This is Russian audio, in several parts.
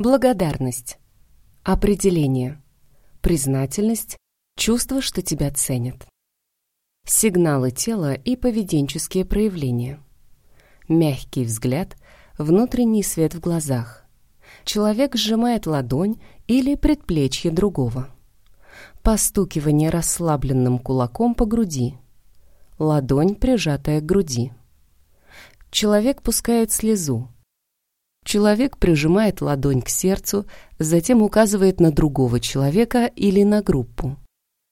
Благодарность. Определение. Признательность. Чувство, что тебя ценят. Сигналы тела и поведенческие проявления. Мягкий взгляд, внутренний свет в глазах. Человек сжимает ладонь или предплечье другого. Постукивание расслабленным кулаком по груди. Ладонь, прижатая к груди. Человек пускает слезу. Человек прижимает ладонь к сердцу, затем указывает на другого человека или на группу.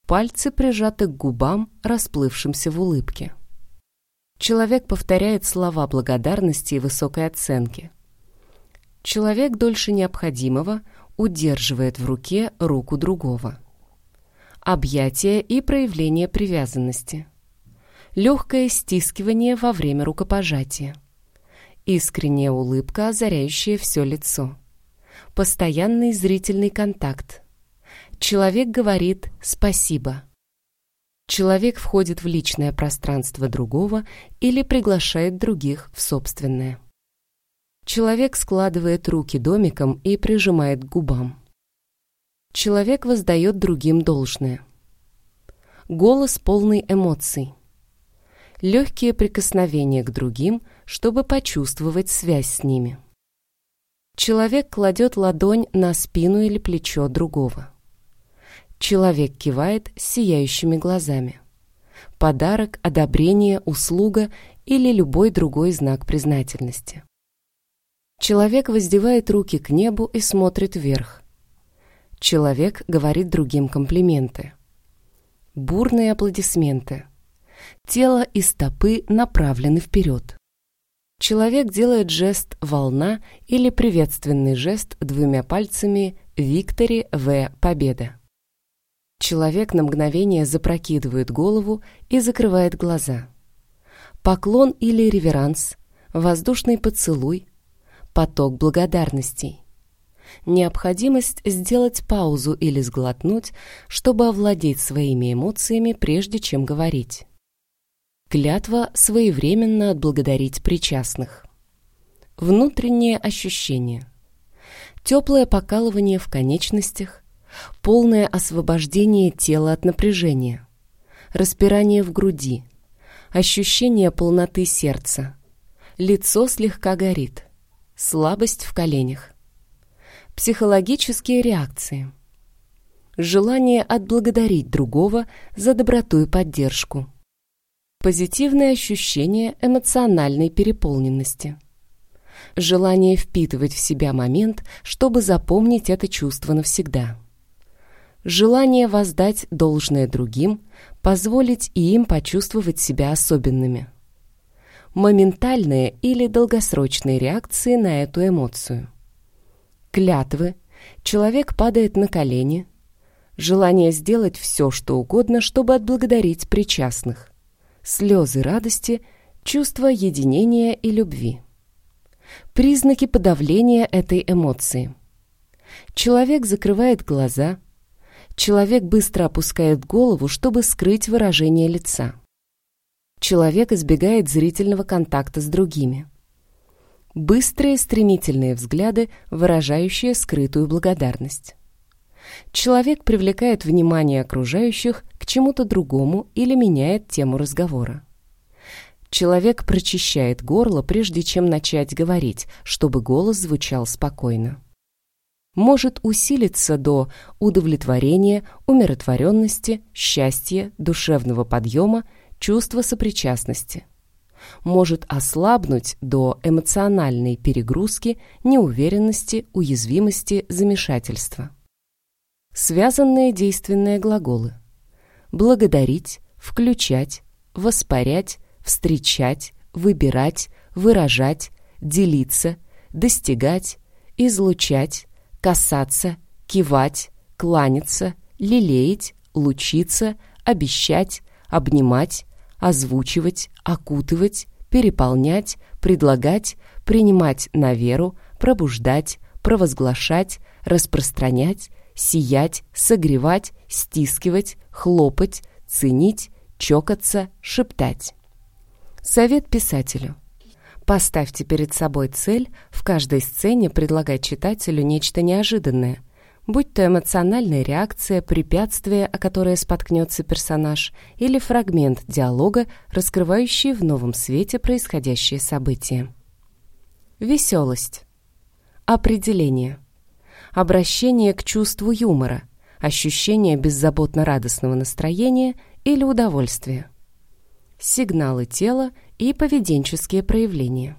Пальцы прижаты к губам, расплывшимся в улыбке. Человек повторяет слова благодарности и высокой оценки. Человек дольше необходимого удерживает в руке руку другого. Объятие и проявление привязанности. Легкое стискивание во время рукопожатия Искренняя улыбка, озаряющая все лицо. Постоянный зрительный контакт. Человек говорит «спасибо». Человек входит в личное пространство другого или приглашает других в собственное. Человек складывает руки домиком и прижимает к губам. Человек воздает другим должное. Голос полный эмоций. Легкие прикосновения к другим – чтобы почувствовать связь с ними. Человек кладет ладонь на спину или плечо другого. Человек кивает сияющими глазами. Подарок, одобрение, услуга или любой другой знак признательности. Человек воздевает руки к небу и смотрит вверх. Человек говорит другим комплименты. Бурные аплодисменты. Тело и стопы направлены вперед. Человек делает жест «волна» или приветственный жест двумя пальцами «Виктори В. Победа». Человек на мгновение запрокидывает голову и закрывает глаза. Поклон или реверанс, воздушный поцелуй, поток благодарностей. Необходимость сделать паузу или сглотнуть, чтобы овладеть своими эмоциями, прежде чем говорить. Клятва своевременно отблагодарить причастных. Внутреннее ощущение. Теплое покалывание в конечностях, полное освобождение тела от напряжения, распирание в груди, ощущение полноты сердца, лицо слегка горит, слабость в коленях. Психологические реакции. Желание отблагодарить другого за доброту и поддержку Позитивное ощущение эмоциональной переполненности. Желание впитывать в себя момент, чтобы запомнить это чувство навсегда. Желание воздать должное другим, позволить и им почувствовать себя особенными. Моментальные или долгосрочные реакции на эту эмоцию. Клятвы. Человек падает на колени. Желание сделать все, что угодно, чтобы отблагодарить причастных слезы радости, чувство единения и любви. Признаки подавления этой эмоции. Человек закрывает глаза. Человек быстро опускает голову, чтобы скрыть выражение лица. Человек избегает зрительного контакта с другими. Быстрые стремительные взгляды, выражающие скрытую благодарность. Человек привлекает внимание окружающих к чему-то другому или меняет тему разговора. Человек прочищает горло, прежде чем начать говорить, чтобы голос звучал спокойно. Может усилиться до удовлетворения, умиротворенности, счастья, душевного подъема, чувства сопричастности. Может ослабнуть до эмоциональной перегрузки, неуверенности, уязвимости, замешательства. Связанные действенные глаголы. Благодарить, включать, воспарять, встречать, выбирать, выражать, делиться, достигать, излучать, касаться, кивать, кланяться, лелеять, лучиться, обещать, обнимать, озвучивать, окутывать, переполнять, предлагать, принимать на веру, пробуждать, провозглашать, распространять, сиять, согревать, стискивать, хлопать, ценить, чокаться, шептать. Совет писателю. Поставьте перед собой цель в каждой сцене предлагать читателю нечто неожиданное, будь то эмоциональная реакция, препятствие, о которое споткнется персонаж, или фрагмент диалога, раскрывающий в новом свете происходящее событие. Веселость. Определение. Обращение к чувству юмора, ощущение беззаботно радостного настроения или удовольствия. Сигналы тела и поведенческие проявления.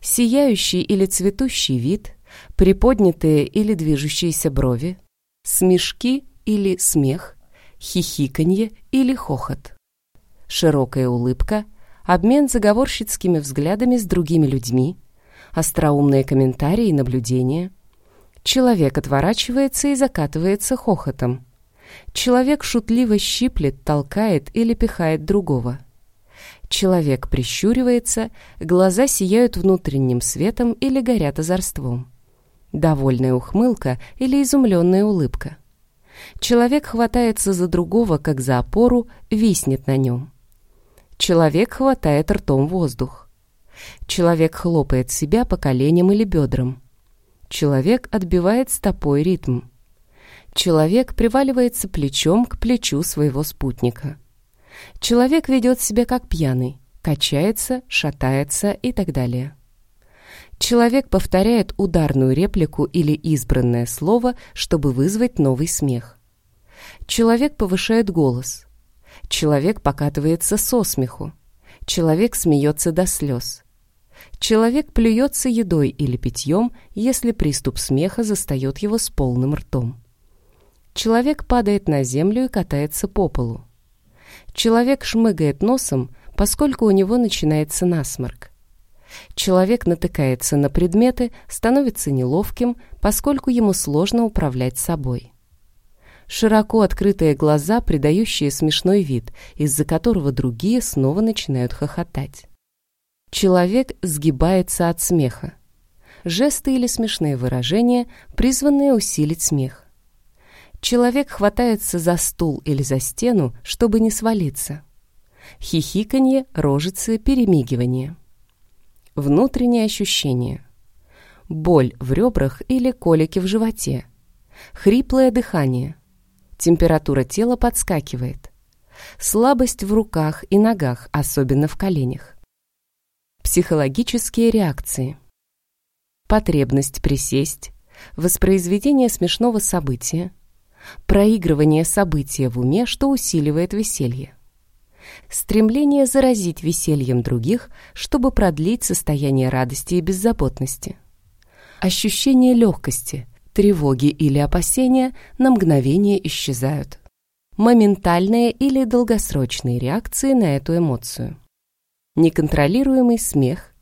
Сияющий или цветущий вид, приподнятые или движущиеся брови, смешки или смех, хихиканье или хохот. Широкая улыбка, обмен заговорщицкими взглядами с другими людьми, остроумные комментарии и наблюдения. Человек отворачивается и закатывается хохотом. Человек шутливо щиплет, толкает или пихает другого. Человек прищуривается, глаза сияют внутренним светом или горят озорством. Довольная ухмылка или изумленная улыбка. Человек хватается за другого, как за опору, виснет на нем. Человек хватает ртом воздух. Человек хлопает себя по коленям или бедрам. Человек отбивает стопой ритм. Человек приваливается плечом к плечу своего спутника. Человек ведет себя как пьяный, качается, шатается и так далее. Человек повторяет ударную реплику или избранное слово, чтобы вызвать новый смех. Человек повышает голос. Человек покатывается со смеху. Человек смеется до слез. Человек плюется едой или питьем, если приступ смеха застает его с полным ртом. Человек падает на землю и катается по полу. Человек шмыгает носом, поскольку у него начинается насморк. Человек натыкается на предметы, становится неловким, поскольку ему сложно управлять собой. Широко открытые глаза, придающие смешной вид, из-за которого другие снова начинают хохотать. Человек сгибается от смеха. Жесты или смешные выражения, призванные усилить смех. Человек хватается за стул или за стену, чтобы не свалиться. Хихиканье, рожицы, перемигивание. Внутренние ощущения. Боль в ребрах или колики в животе. Хриплое дыхание. Температура тела подскакивает. Слабость в руках и ногах, особенно в коленях. Психологические реакции. Потребность присесть. Воспроизведение смешного события проигрывание события в уме, что усиливает веселье. Стремление заразить весельем других, чтобы продлить состояние радости и беззаботности. Ощущение легкости, тревоги или опасения на мгновение исчезают. Моментальные или долгосрочные реакции на эту эмоцию. Неконтролируемый смех.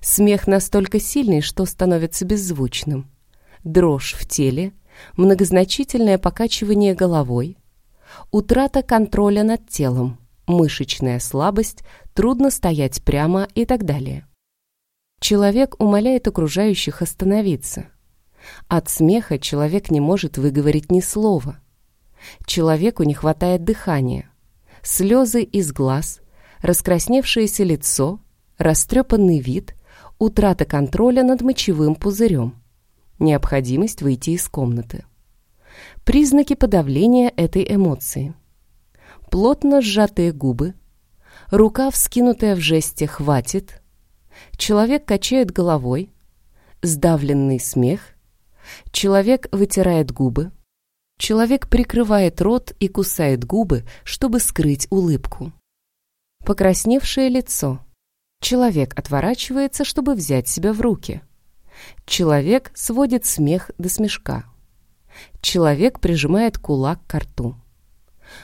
Смех настолько сильный, что становится беззвучным. Дрожь в теле, многозначительное покачивание головой, утрата контроля над телом, мышечная слабость, трудно стоять прямо и так далее. Человек умоляет окружающих остановиться. От смеха человек не может выговорить ни слова. Человеку не хватает дыхания. Слезы из глаз, раскрасневшееся лицо, растрепанный вид, утрата контроля над мочевым пузырем необходимость выйти из комнаты. Признаки подавления этой эмоции. Плотно сжатые губы, рука, вскинутая в жесте «хватит», человек качает головой, сдавленный смех, человек вытирает губы, человек прикрывает рот и кусает губы, чтобы скрыть улыбку. Покрасневшее лицо. Человек отворачивается, чтобы взять себя в руки. Человек сводит смех до смешка. Человек прижимает кулак к рту.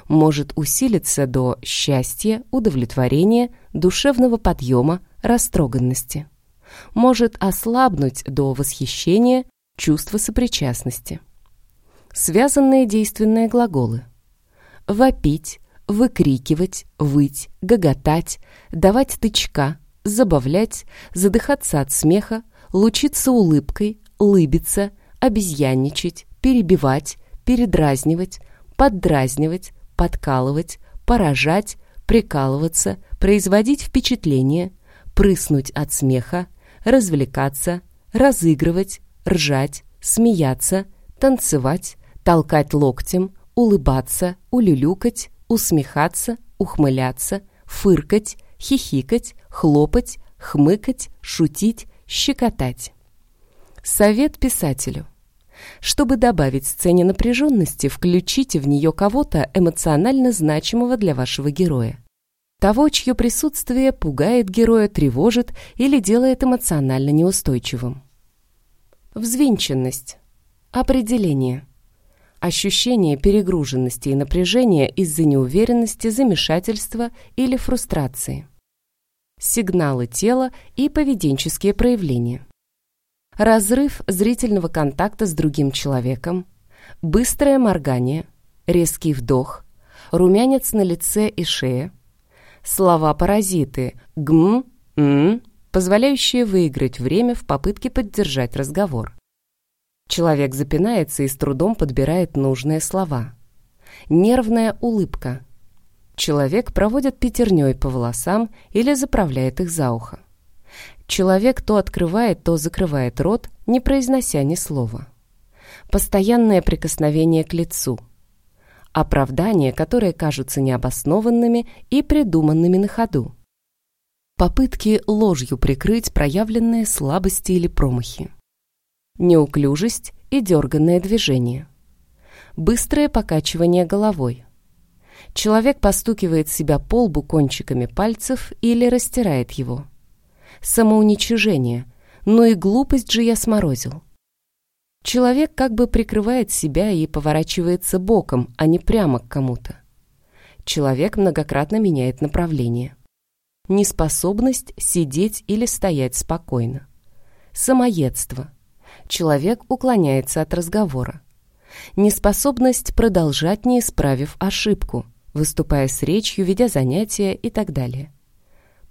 Может усилиться до счастья, удовлетворения, душевного подъема, растроганности. Может ослабнуть до восхищения, чувства сопричастности. Связанные действенные глаголы. Вопить, выкрикивать, выть, гоготать, давать тычка, забавлять, задыхаться от смеха, лучиться улыбкой, лыбиться, обезьянничать, перебивать, передразнивать, поддразнивать, подкалывать, поражать, прикалываться, производить впечатление, прыснуть от смеха, развлекаться, разыгрывать, ржать, смеяться, танцевать, толкать локтем, улыбаться, улюлюкать, усмехаться, ухмыляться, фыркать, хихикать, хлопать, хмыкать, шутить, щекотать. Совет писателю. Чтобы добавить сцене напряженности, включите в нее кого-то эмоционально значимого для вашего героя. Того, чье присутствие пугает героя, тревожит или делает эмоционально неустойчивым. Взвинченность. Определение. Ощущение перегруженности и напряжения из-за неуверенности, замешательства или фрустрации. Сигналы тела и поведенческие проявления. Разрыв зрительного контакта с другим человеком, быстрое моргание, резкий вдох, румянец на лице и шее, слова-паразиты «гм», «м», позволяющие выиграть время в попытке поддержать разговор. Человек запинается и с трудом подбирает нужные слова. Нервная улыбка. Человек проводит пятерней по волосам или заправляет их за ухо. Человек то открывает, то закрывает рот, не произнося ни слова. Постоянное прикосновение к лицу. Оправдания, которые кажутся необоснованными и придуманными на ходу. Попытки ложью прикрыть проявленные слабости или промахи. Неуклюжесть и дерганное движение. Быстрое покачивание головой. Человек постукивает себя по лбу кончиками пальцев или растирает его самоуничижение. Ну и глупость же я сморозил. Человек как бы прикрывает себя и поворачивается боком, а не прямо к кому-то. Человек многократно меняет направление. Неспособность сидеть или стоять спокойно. Самоедство. Человек уклоняется от разговора. Неспособность продолжать, не исправив ошибку, выступая с речью, ведя занятия и так далее.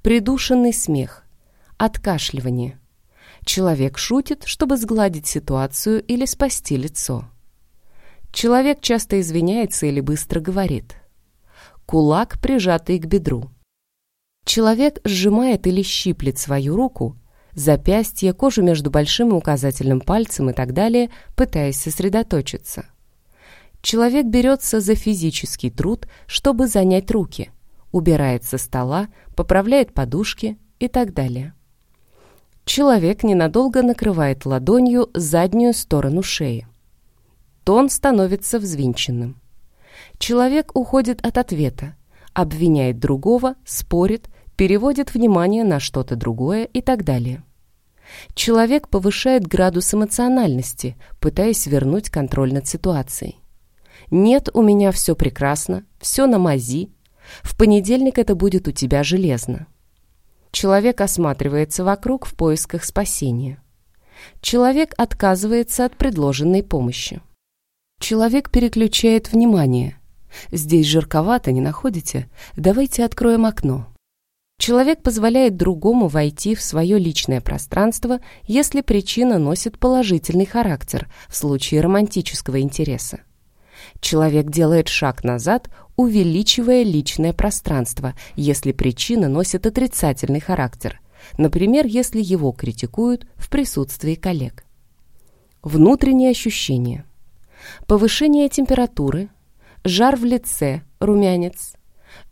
Придушенный смех Откашливание. Человек шутит, чтобы сгладить ситуацию или спасти лицо. Человек часто извиняется или быстро говорит. Кулак, прижатый к бедру. Человек сжимает или щиплет свою руку, запястье, кожу между большим и указательным пальцем и так далее, пытаясь сосредоточиться. Человек берется за физический труд, чтобы занять руки, убирает со стола, поправляет подушки и так далее. Человек ненадолго накрывает ладонью заднюю сторону шеи. Тон становится взвинченным. Человек уходит от ответа, обвиняет другого, спорит, переводит внимание на что-то другое и так далее. Человек повышает градус эмоциональности, пытаясь вернуть контроль над ситуацией. «Нет, у меня все прекрасно, все на мази. В понедельник это будет у тебя железно». Человек осматривается вокруг в поисках спасения. Человек отказывается от предложенной помощи. Человек переключает внимание. Здесь жарковато, не находите? Давайте откроем окно. Человек позволяет другому войти в свое личное пространство, если причина носит положительный характер в случае романтического интереса. Человек делает шаг назад, увеличивая личное пространство, если причина носит отрицательный характер, например, если его критикуют в присутствии коллег. Внутренние ощущения. Повышение температуры, жар в лице, румянец,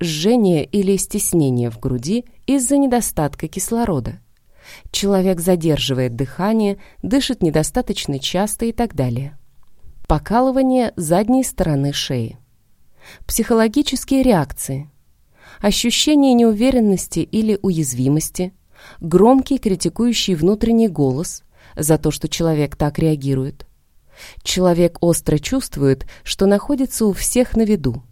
жжение или стеснение в груди из-за недостатка кислорода. Человек задерживает дыхание, дышит недостаточно часто и так далее. Покалывание задней стороны шеи. Психологические реакции. Ощущение неуверенности или уязвимости. Громкий критикующий внутренний голос за то, что человек так реагирует. Человек остро чувствует, что находится у всех на виду.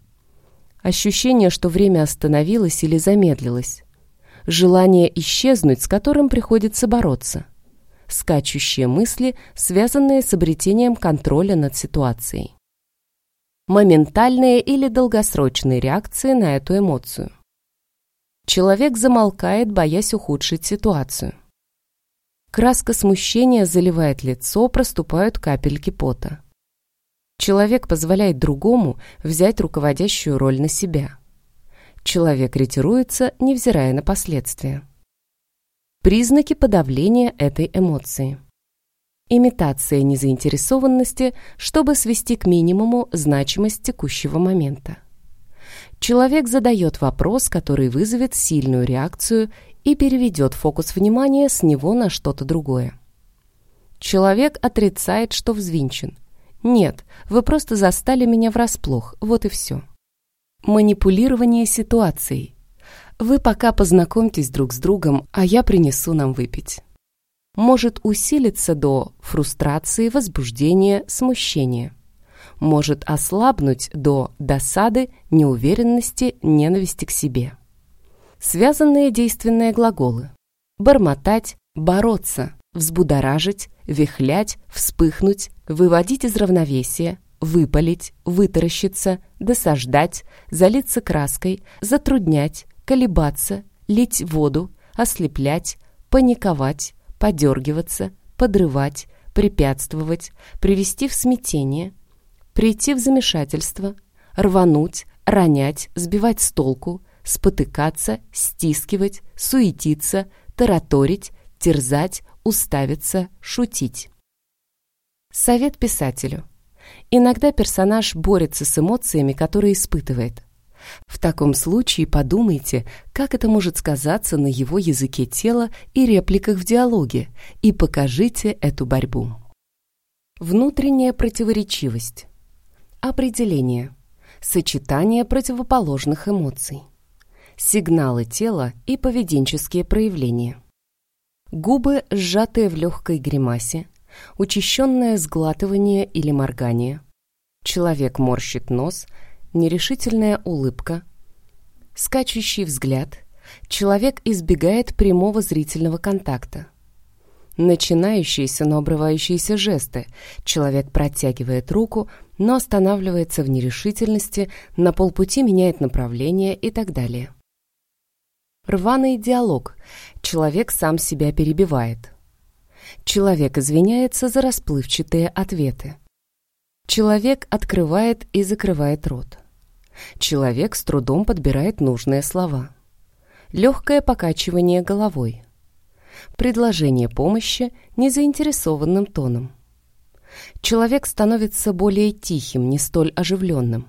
Ощущение, что время остановилось или замедлилось. Желание исчезнуть, с которым приходится бороться – скачущие мысли, связанные с обретением контроля над ситуацией. Моментальные или долгосрочные реакции на эту эмоцию. Человек замолкает, боясь ухудшить ситуацию. Краска смущения заливает лицо, проступают капельки пота. Человек позволяет другому взять руководящую роль на себя. Человек ретируется, невзирая на последствия. Признаки подавления этой эмоции. Имитация незаинтересованности, чтобы свести к минимуму значимость текущего момента. Человек задает вопрос, который вызовет сильную реакцию и переведет фокус внимания с него на что-то другое. Человек отрицает, что взвинчен. «Нет, вы просто застали меня врасплох, вот и все». Манипулирование ситуацией. Вы пока познакомьтесь друг с другом, а я принесу нам выпить может усилиться до фрустрации, возбуждения, смущения. Может ослабнуть до досады, неуверенности, ненависти к себе. Связанные действенные глаголы. Бормотать, бороться, взбудоражить, вихлять, вспыхнуть, выводить из равновесия, выпалить, вытаращиться, досаждать, залиться краской, затруднять, колебаться, лить воду, ослеплять, паниковать, подергиваться, подрывать, препятствовать, привести в смятение, прийти в замешательство, рвануть, ронять, сбивать с толку, спотыкаться, стискивать, суетиться, тараторить, терзать, уставиться, шутить. Совет писателю. Иногда персонаж борется с эмоциями, которые испытывает. В таком случае подумайте, как это может сказаться на его языке тела и репликах в диалоге, и покажите эту борьбу. Внутренняя противоречивость. Определение. Сочетание противоположных эмоций. Сигналы тела и поведенческие проявления. Губы, сжатые в легкой гримасе, учащенное сглатывание или моргание. Человек морщит нос – нерешительная улыбка, скачущий взгляд, человек избегает прямого зрительного контакта. Начинающиеся, но обрывающиеся жесты. Человек протягивает руку, но останавливается в нерешительности, на полпути меняет направление и так далее. Рваный диалог. Человек сам себя перебивает. Человек извиняется за расплывчатые ответы. Человек открывает и закрывает рот. Человек с трудом подбирает нужные слова. Легкое покачивание головой. Предложение помощи незаинтересованным тоном. Человек становится более тихим, не столь оживленным.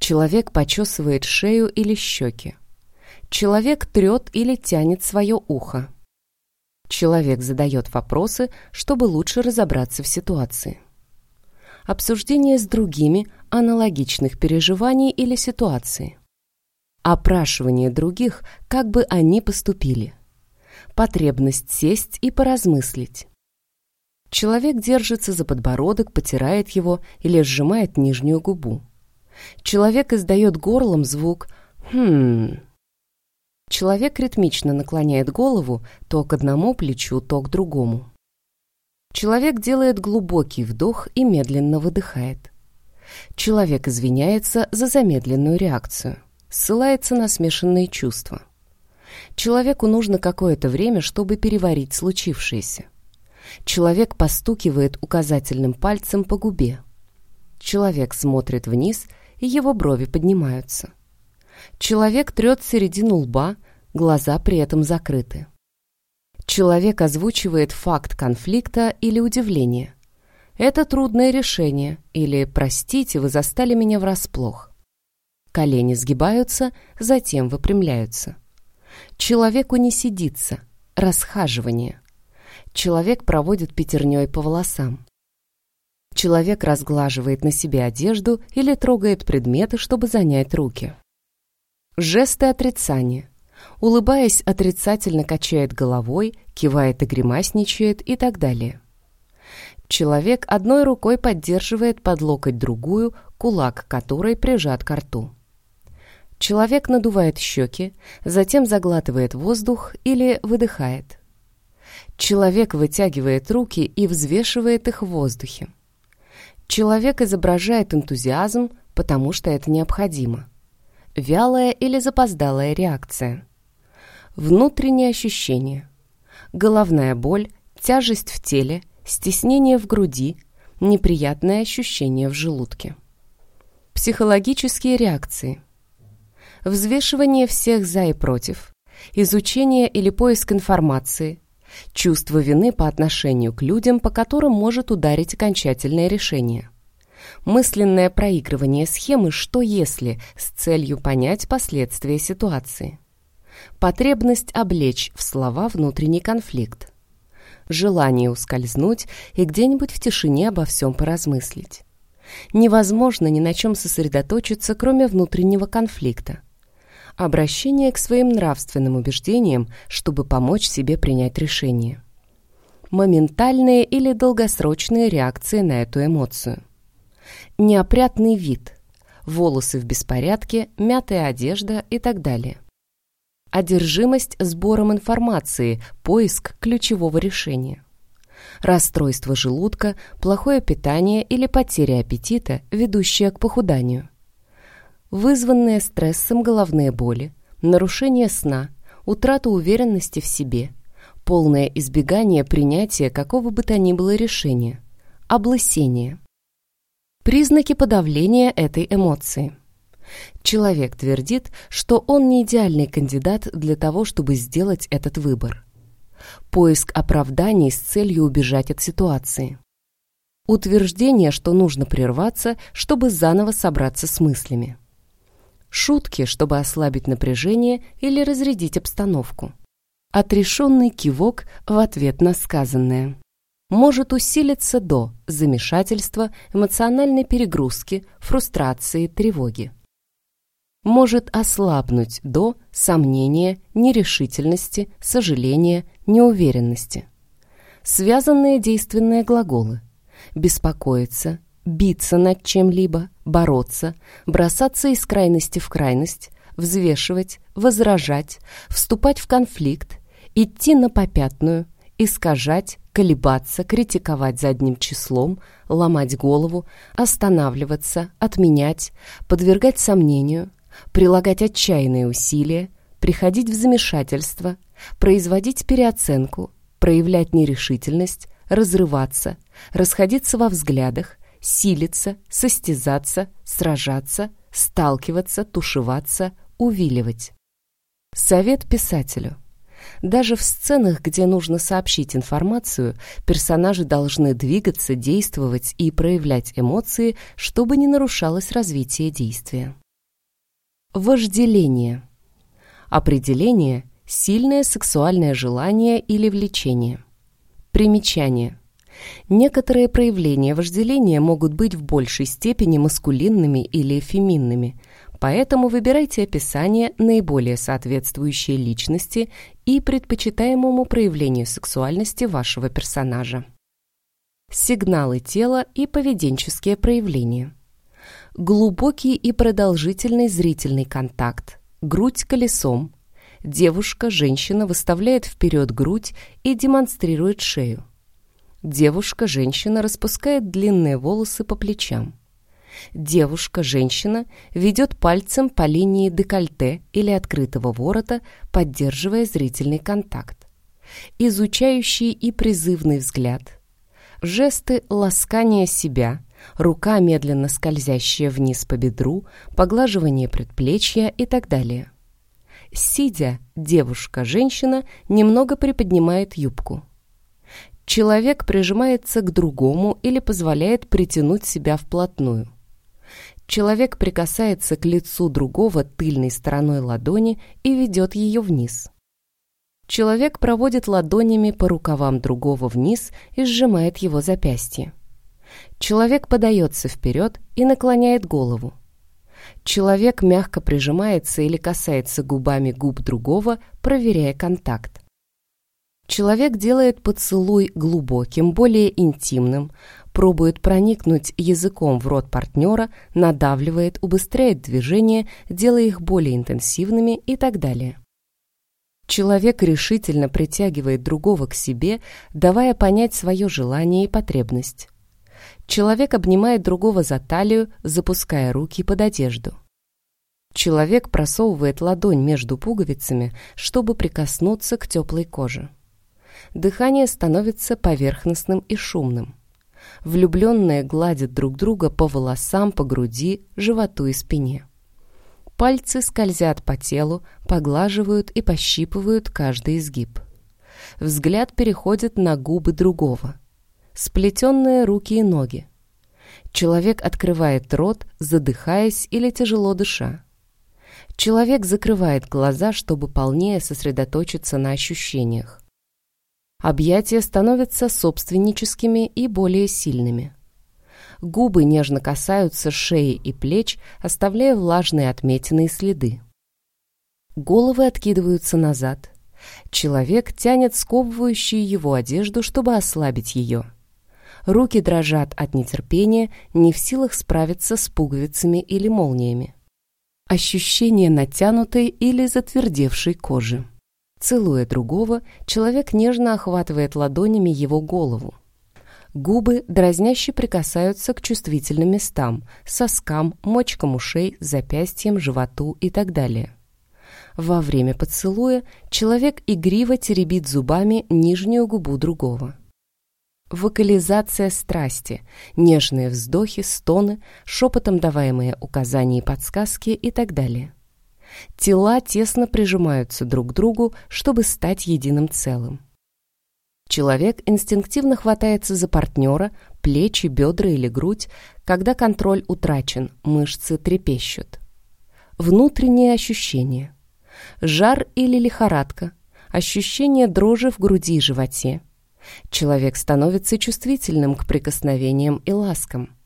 Человек почесывает шею или щеки. Человек трет или тянет свое ухо. Человек задает вопросы, чтобы лучше разобраться в ситуации обсуждение с другими аналогичных переживаний или ситуации, опрашивание других, как бы они поступили, потребность сесть и поразмыслить. Человек держится за подбородок, потирает его или сжимает нижнюю губу. Человек издает горлом звук «хм». Человек ритмично наклоняет голову то к одному плечу, то к другому. Человек делает глубокий вдох и медленно выдыхает. Человек извиняется за замедленную реакцию, ссылается на смешанные чувства. Человеку нужно какое-то время, чтобы переварить случившееся. Человек постукивает указательным пальцем по губе. Человек смотрит вниз, и его брови поднимаются. Человек трет середину лба, глаза при этом закрыты. Человек озвучивает факт конфликта или удивления. Это трудное решение или «простите, вы застали меня врасплох». Колени сгибаются, затем выпрямляются. Человеку не сидится, расхаживание. Человек проводит пятерней по волосам. Человек разглаживает на себе одежду или трогает предметы, чтобы занять руки. Жесты отрицания улыбаясь, отрицательно качает головой, кивает и гримасничает и так далее. Человек одной рукой поддерживает под локоть другую, кулак которой прижат к рту. Человек надувает щеки, затем заглатывает воздух или выдыхает. Человек вытягивает руки и взвешивает их в воздухе. Человек изображает энтузиазм, потому что это необходимо. Вялая или запоздалая реакция. Внутренние ощущения. Головная боль, тяжесть в теле, стеснение в груди, неприятное ощущение в желудке. Психологические реакции. Взвешивание всех за и против. изучение или поиск информации, чувство вины по отношению к людям, по которым может ударить окончательное решение. Мысленное проигрывание схемы «что если» с целью понять последствия ситуации. Потребность облечь в слова внутренний конфликт. Желание ускользнуть и где-нибудь в тишине обо всем поразмыслить. Невозможно ни на чем сосредоточиться, кроме внутреннего конфликта. Обращение к своим нравственным убеждениям, чтобы помочь себе принять решение. Моментальные или долгосрочные реакции на эту эмоцию. Неопрятный вид, волосы в беспорядке, мятая одежда и так далее. Одержимость сбором информации, поиск ключевого решения расстройство желудка, плохое питание или потеря аппетита, ведущая к похуданию. Вызванные стрессом головные боли, нарушение сна, утрата уверенности в себе, полное избегание принятия какого бы то ни было решения, облысение. Признаки подавления этой эмоции. Человек твердит, что он не идеальный кандидат для того, чтобы сделать этот выбор поиск оправданий с целью убежать от ситуации. Утверждение, что нужно прерваться, чтобы заново собраться с мыслями. Шутки, чтобы ослабить напряжение или разрядить обстановку. Отрешенный кивок в ответ на сказанное. Может усилиться до замешательства, эмоциональной перегрузки, фрустрации, тревоги может ослабнуть до сомнения, нерешительности, сожаления, неуверенности. Связанные действенные глаголы беспокоиться, биться над чем-либо, бороться, бросаться из крайности в крайность, взвешивать, возражать, вступать в конфликт, идти на попятную, искажать, колебаться, критиковать задним числом, ломать голову, останавливаться, отменять, подвергать сомнению, прилагать отчаянные усилия, приходить в замешательство, производить переоценку, проявлять нерешительность, разрываться, расходиться во взглядах, силиться, состязаться, сражаться, сталкиваться, тушеваться, увиливать. Совет писателю. Даже в сценах, где нужно сообщить информацию, персонажи должны двигаться, действовать и проявлять эмоции, чтобы не нарушалось развитие действия. Вожделение. Определение – сильное сексуальное желание или влечение. Примечание. Некоторые проявления вожделения могут быть в большей степени маскулинными или феминными, поэтому выбирайте описание, наиболее соответствующее личности и предпочитаемому проявлению сексуальности вашего персонажа. Сигналы тела и поведенческие проявления – глубокий и продолжительный зрительный контакт, грудь колесом. Девушка, женщина выставляет вперед грудь и демонстрирует шею. Девушка, женщина распускает длинные волосы по плечам. Девушка, женщина ведет пальцем по линии декольте или открытого ворота, поддерживая зрительный контакт. Изучающий и призывный взгляд. Жесты ласкания себя, рука, медленно скользящая вниз по бедру, поглаживание предплечья и так далее. Сидя, девушка-женщина немного приподнимает юбку. Человек прижимается к другому или позволяет притянуть себя вплотную. Человек прикасается к лицу другого тыльной стороной ладони и ведет ее вниз. Человек проводит ладонями по рукавам другого вниз и сжимает его запястье. Человек подается вперед и наклоняет голову. Человек мягко прижимается или касается губами губ другого, проверяя контакт. Человек делает поцелуй глубоким, более интимным, пробует проникнуть языком в рот партнера, надавливает, убыстряет движения, делая их более интенсивными и так далее. Человек решительно притягивает другого к себе, давая понять свое желание и потребность. Человек обнимает другого за талию, запуская руки под одежду. Человек просовывает ладонь между пуговицами, чтобы прикоснуться к теплой коже. Дыхание становится поверхностным и шумным. Влюбленные гладят друг друга по волосам, по груди, животу и спине. Пальцы скользят по телу, поглаживают и пощипывают каждый изгиб. Взгляд переходит на губы другого. Сплетенные руки и ноги. Человек открывает рот, задыхаясь или тяжело дыша. Человек закрывает глаза, чтобы полнее сосредоточиться на ощущениях. Объятия становятся собственническими и более сильными. Губы нежно касаются шеи и плеч, оставляя влажные отметины следы. Головы откидываются назад. Человек тянет сковывающую его одежду, чтобы ослабить ее. Руки дрожат от нетерпения, не в силах справиться с пуговицами или молниями. Ощущение натянутой или затвердевшей кожи. Целуя другого, человек нежно охватывает ладонями его голову. Губы дразняще прикасаются к чувствительным местам, соскам, мочкам ушей, запястьям, животу и так далее. Во время поцелуя человек игриво теребит зубами нижнюю губу другого. Вокализация страсти, нежные вздохи, стоны, шепотом даваемые указания и подсказки и так далее. Тела тесно прижимаются друг к другу, чтобы стать единым целым. Человек инстинктивно хватается за партнера, плечи, бедра или грудь, когда контроль утрачен, мышцы трепещут. Внутренние ощущения. Жар или лихорадка, ощущение дрожи в груди и животе. Человек становится чувствительным к прикосновениям и ласкам.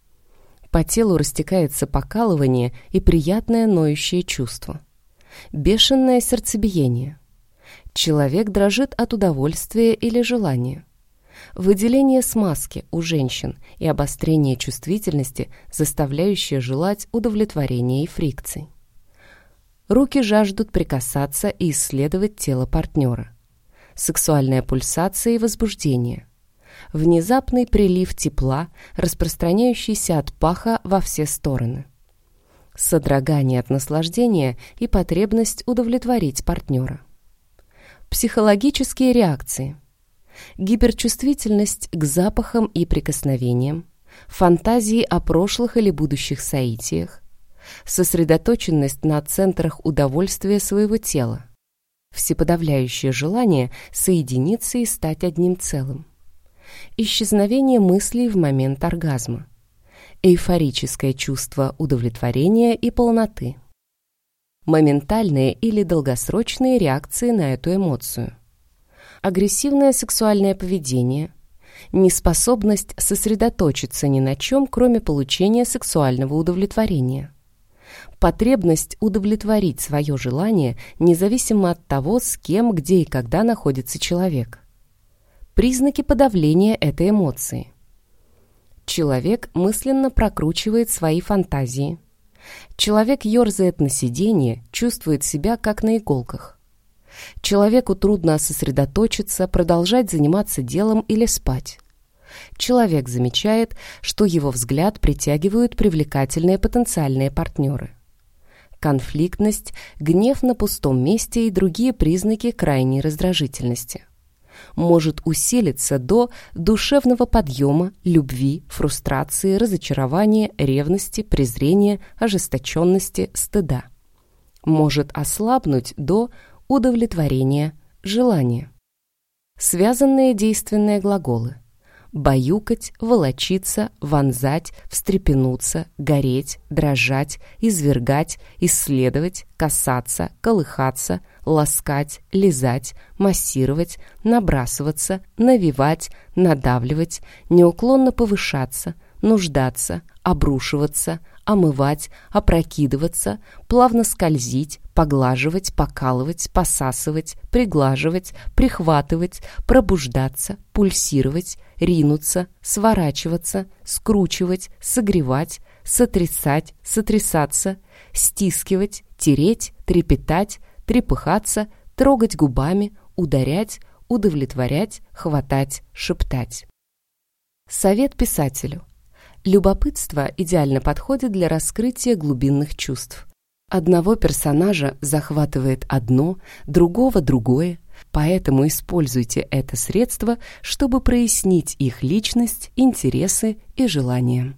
По телу растекается покалывание и приятное ноющее чувство. Бешеное сердцебиение – Человек дрожит от удовольствия или желания. Выделение смазки у женщин и обострение чувствительности, заставляющее желать удовлетворения и фрикций. Руки жаждут прикасаться и исследовать тело партнера. Сексуальная пульсация и возбуждение. Внезапный прилив тепла, распространяющийся от паха во все стороны. Содрогание от наслаждения и потребность удовлетворить партнера. Психологические реакции. Гиперчувствительность к запахам и прикосновениям, фантазии о прошлых или будущих соитиях, сосредоточенность на центрах удовольствия своего тела, всеподавляющее желание соединиться и стать одним целым, исчезновение мыслей в момент оргазма, эйфорическое чувство удовлетворения и полноты – моментальные или долгосрочные реакции на эту эмоцию. Агрессивное сексуальное поведение, неспособность сосредоточиться ни на чем, кроме получения сексуального удовлетворения. Потребность удовлетворить свое желание, независимо от того, с кем, где и когда находится человек. Признаки подавления этой эмоции. Человек мысленно прокручивает свои фантазии – Человек ерзает на сиденье, чувствует себя как на иголках. Человеку трудно сосредоточиться, продолжать заниматься делом или спать. Человек замечает, что его взгляд притягивают привлекательные потенциальные партнеры. Конфликтность, гнев на пустом месте и другие признаки крайней раздражительности может усилиться до душевного подъема, любви, фрустрации, разочарования, ревности, презрения, ожесточенности, стыда. Может ослабнуть до удовлетворения, желания. Связанные действенные глаголы – баюкать, волочиться, вонзать, встрепенуться, гореть, дрожать, извергать, исследовать, касаться, колыхаться, ласкать, лизать, массировать, набрасываться, навивать, надавливать, неуклонно повышаться, нуждаться, обрушиваться, омывать, опрокидываться, плавно скользить, поглаживать, покалывать, посасывать, приглаживать, прихватывать, пробуждаться, пульсировать, ринуться, сворачиваться, скручивать, согревать, сотрясать, сотрясаться, стискивать, тереть, трепетать, трепыхаться, трогать губами, ударять, удовлетворять, хватать, шептать. Совет писателю. Любопытство идеально подходит для раскрытия глубинных чувств. Одного персонажа захватывает одно, другого другое, поэтому используйте это средство, чтобы прояснить их личность, интересы и желания.